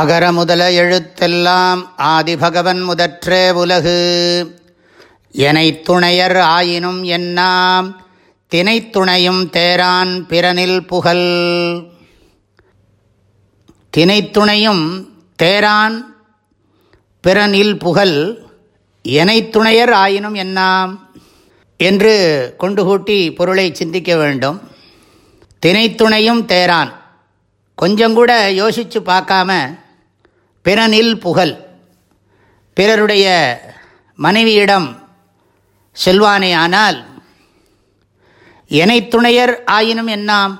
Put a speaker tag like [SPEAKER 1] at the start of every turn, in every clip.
[SPEAKER 1] அகர முதல எழுத்தெல்லாம் ஆதிபகவன் முதற்றே உலகு எனை துணையர் ஆயினும் என்னாம் தினைத்துணையும் தேரான் பிறனில் புகழ் தினைத்துணையும் தேரான் பிறனில் புகழ் எனை துணையர் ஆயினும் என்னாம் என்று கொண்டு கூட்டி பொருளை சிந்திக்க வேண்டும் தினைத்துணையும் தேரான் கொஞ்சம் கூட யோசித்து பார்க்காம பிறனில் புகழ் பிறருடைய மனைவியிடம் செல்வானே ஆனால் எனை துணையர் ஆயினும் என்னாம்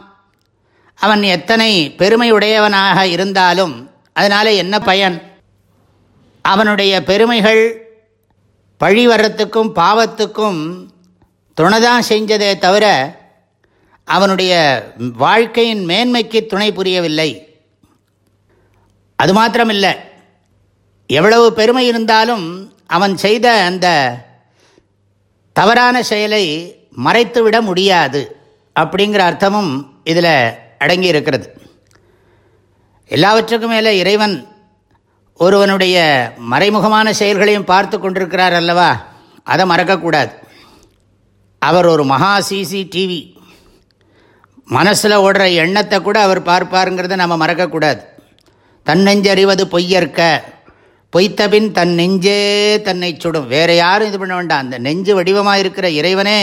[SPEAKER 1] அவன் எத்தனை பெருமையுடையவனாக இருந்தாலும் அதனால் என்ன பயன் அவனுடைய பெருமைகள் பழி பாவத்துக்கும் துணைதான் செஞ்சதே தவிர அவனுடைய வாழ்க்கையின் மேன்மைக்கு துணை புரியவில்லை அது மாத்திரமில்லை எவ்வளவு பெருமை இருந்தாலும் அவன் செய்த அந்த தவறான செயலை மறைத்துவிட முடியாது அப்படிங்கிற அர்த்தமும் இதில் அடங்கி இருக்கிறது எல்லாவற்றுக்கும் மேலே இறைவன் ஒருவனுடைய மறைமுகமான செயல்களையும் பார்த்து கொண்டிருக்கிறார் அல்லவா அதை மறக்கக்கூடாது அவர் ஒரு மகா சிசிடிவி மனசில் ஓடுற எண்ணத்தை கூட அவர் பார்ப்பாருங்கிறத நம்ம மறக்கக்கூடாது தன்னெஞ்சறிவது பொய்யற்க பொய்த்தபின் தன் நெஞ்சே தன்னை சுடும் வேறு யாரும் இது பண்ண வேண்டாம் அந்த நெஞ்சு வடிவமாக இருக்கிற இறைவனே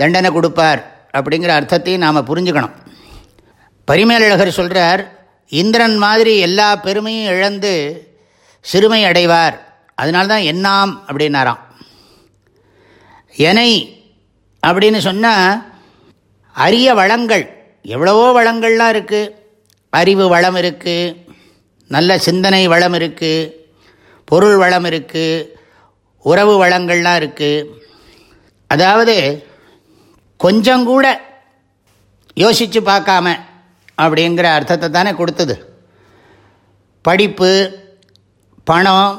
[SPEAKER 1] தண்டனை கொடுப்பார் அப்படிங்கிற அர்த்தத்தையும் நாம் புரிஞ்சுக்கணும் பரிமேலழகர் சொல்கிறார் இந்திரன் மாதிரி எல்லா பெருமையும் இழந்து சிறுமை அடைவார் அதனால்தான் என்னாம் அப்படின்னாராம் எனை அப்படின்னு சொன்னால் அரிய வளங்கள் எவ்வளவோ வளங்கள்லாம் இருக்குது அறிவு வளம் இருக்குது நல்ல சிந்தனை வளம் இருக்குது பொருள் வளம் இருக்குது உறவு வளங்கள்லாம் இருக்குது அதாவது கொஞ்சம் கூட யோசித்து பார்க்காம அப்படிங்கிற அர்த்தத்தை தானே கொடுத்தது படிப்பு பணம்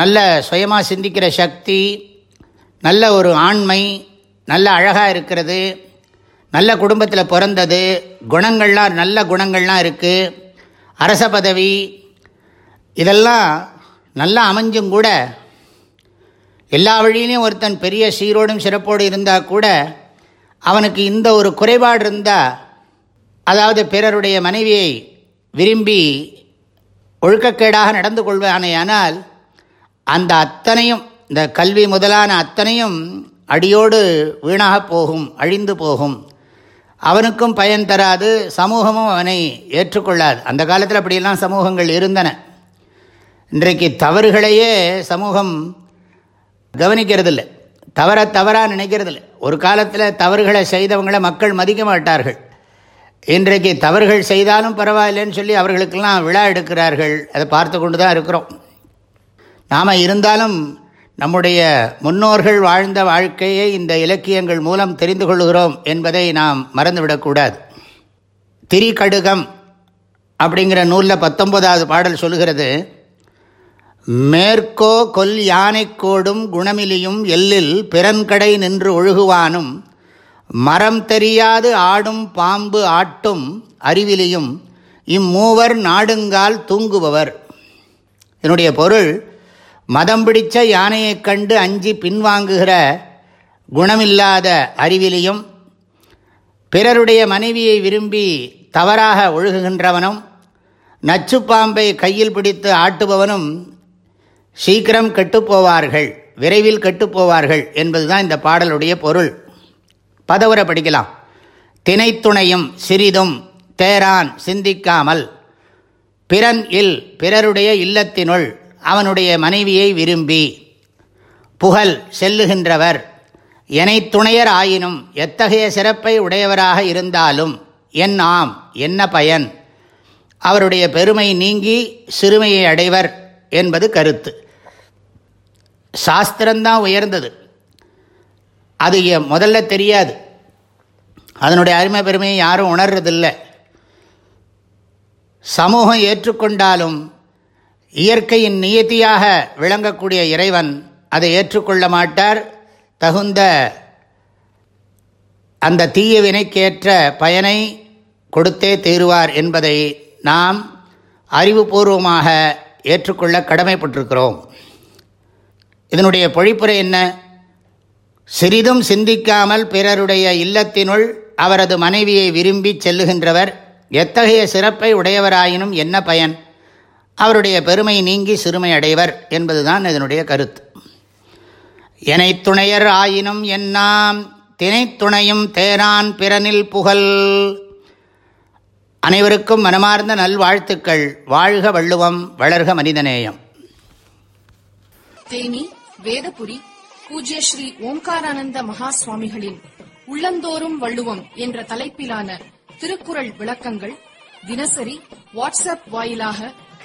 [SPEAKER 1] நல்ல சுயமாக சிந்திக்கிற சக்தி நல்ல ஒரு ஆண்மை நல்ல அழகாக இருக்கிறது நல்ல குடும்பத்தில் பிறந்தது குணங்கள்லாம் நல்ல குணங்கள்லாம் இருக்குது அரச பதவி இதெல்லாம் நல்லா அமைஞ்சும் கூட எல்லா வழியிலையும் ஒருத்தன் பெரிய சீரோடும் சிறப்போடு இருந்தால் கூட அவனுக்கு இந்த ஒரு குறைபாடு இருந்தால் அதாவது பிறருடைய மனைவியை விரும்பி ஒழுக்கக்கேடாக நடந்து கொள்வானேயானால் அந்த அத்தனையும் இந்த கல்வி முதலான அத்தனையும் அடியோடு வீணாக போகும் அழிந்து போகும் அவனுக்கும் பயன் தராது சமூகமும் அவனை ஏற்றுக்கொள்ளாது அந்த காலத்தில் அப்படியெல்லாம் சமூகங்கள் இருந்தன இன்றைக்கு தவறுகளையே சமூகம் கவனிக்கிறதில்லை தவற தவறாக நினைக்கிறதில்லை ஒரு காலத்தில் தவறுகளை செய்தவங்களை மக்கள் மதிக்க மாட்டார்கள் இன்றைக்கு தவறுகள் செய்தாலும் பரவாயில்லைன்னு சொல்லி அவர்களுக்கெல்லாம் விழா எடுக்கிறார்கள் அதை பார்த்து கொண்டு தான் இருக்கிறோம் நாம் இருந்தாலும் நம்முடைய முன்னோர்கள் வாழ்ந்த வாழ்க்கையை இந்த இலக்கியங்கள் மூலம் தெரிந்து கொள்கிறோம் என்பதை நாம் மறந்துவிடக்கூடாது திரிகடுகம் அப்படிங்கிற நூலில் பத்தொன்பதாவது பாடல் சொல்கிறது மேற்கோ கொல் யானைக்கோடும் குணமிலியும் எல்லில் பிறன்கடை நின்று ஒழுகுவானும் மரம் தெரியாது ஆடும் பாம்பு ஆட்டும் அறிவிலியும் இம்மூவர் நாடுங்கால் தூங்குபவர் என்னுடைய பொருள் மதம் பிடிச்ச யானையைக் கண்டு அஞ்சி பின்வாங்குகிற குணமில்லாத அறிவிலையும் பிறருடைய மனைவியை விரும்பி தவறாக ஒழுகுகின்றவனும் நச்சு பாம்பை கையில் பிடித்து ஆட்டுபவனும் சீக்கிரம் கெட்டுப்போவார்கள் விரைவில் கெட்டுப்போவார்கள் என்பதுதான் இந்த பாடலுடைய பொருள் பதவுரை படிக்கலாம் தினைத்துணையும் சிறிதும் தேரான் சிந்திக்காமல் பிறன் இல் பிறருடைய இல்லத்தினுள் அவனுடைய மனைவியை விரும்பி புகழ் செல்லுகின்றவர் என்னை துணையர் ஆயினும் எத்தகைய சிறப்பை உடையவராக இருந்தாலும் என் ஆம் என்ன பயன் அவருடைய பெருமை நீங்கி சிறுமையை அடைவர் என்பது கருத்து சாஸ்திரம்தான் உயர்ந்தது அது முதல்ல தெரியாது அதனுடைய அருமை பெருமையை யாரும் உணர்றதில்லை சமூகம் ஏற்றுக்கொண்டாலும் இயற்கையின் நியத்தியாக விளங்கக்கூடிய இறைவன் அதை ஏற்றுக்கொள்ள மாட்டார் தகுந்த அந்த தீய வினைக்கேற்ற பயனை கொடுத்தே தீருவார் என்பதை நாம் அறிவுபூர்வமாக ஏற்றுக்கொள்ள கடமைப்பட்டிருக்கிறோம் இதனுடைய பொழிப்புரை என்ன சிறிதும் சிந்திக்காமல் பிறருடைய இல்லத்தினுள் அவரது மனைவியை விரும்பி செல்லுகின்றவர் எத்தகைய சிறப்பை உடையவராயினும் என்ன பயன் அவருடைய பெருமை நீங்கி சிறுமை அடைவர் என்பதுதான் இதனுடைய கருத்து எனை துணையர் ஆயினும் என்னாம் தினைத்துணையும் தேரான் பிறனில் புகழ் அனைவருக்கும் மனமார்ந்த நல்வாழ்த்துக்கள் வாழ்க வள்ளுவம் வளர்க மனிதநேயம் தேனி வேதபுரி பூஜ்ய ஸ்ரீ ஓம்காரானந்த மகா சுவாமிகளின் உள்ளந்தோறும் வள்ளுவம் என்ற தலைப்பிலான திருக்குறள் விளக்கங்கள் தினசரி வாட்ஸ்அப் வாயிலாக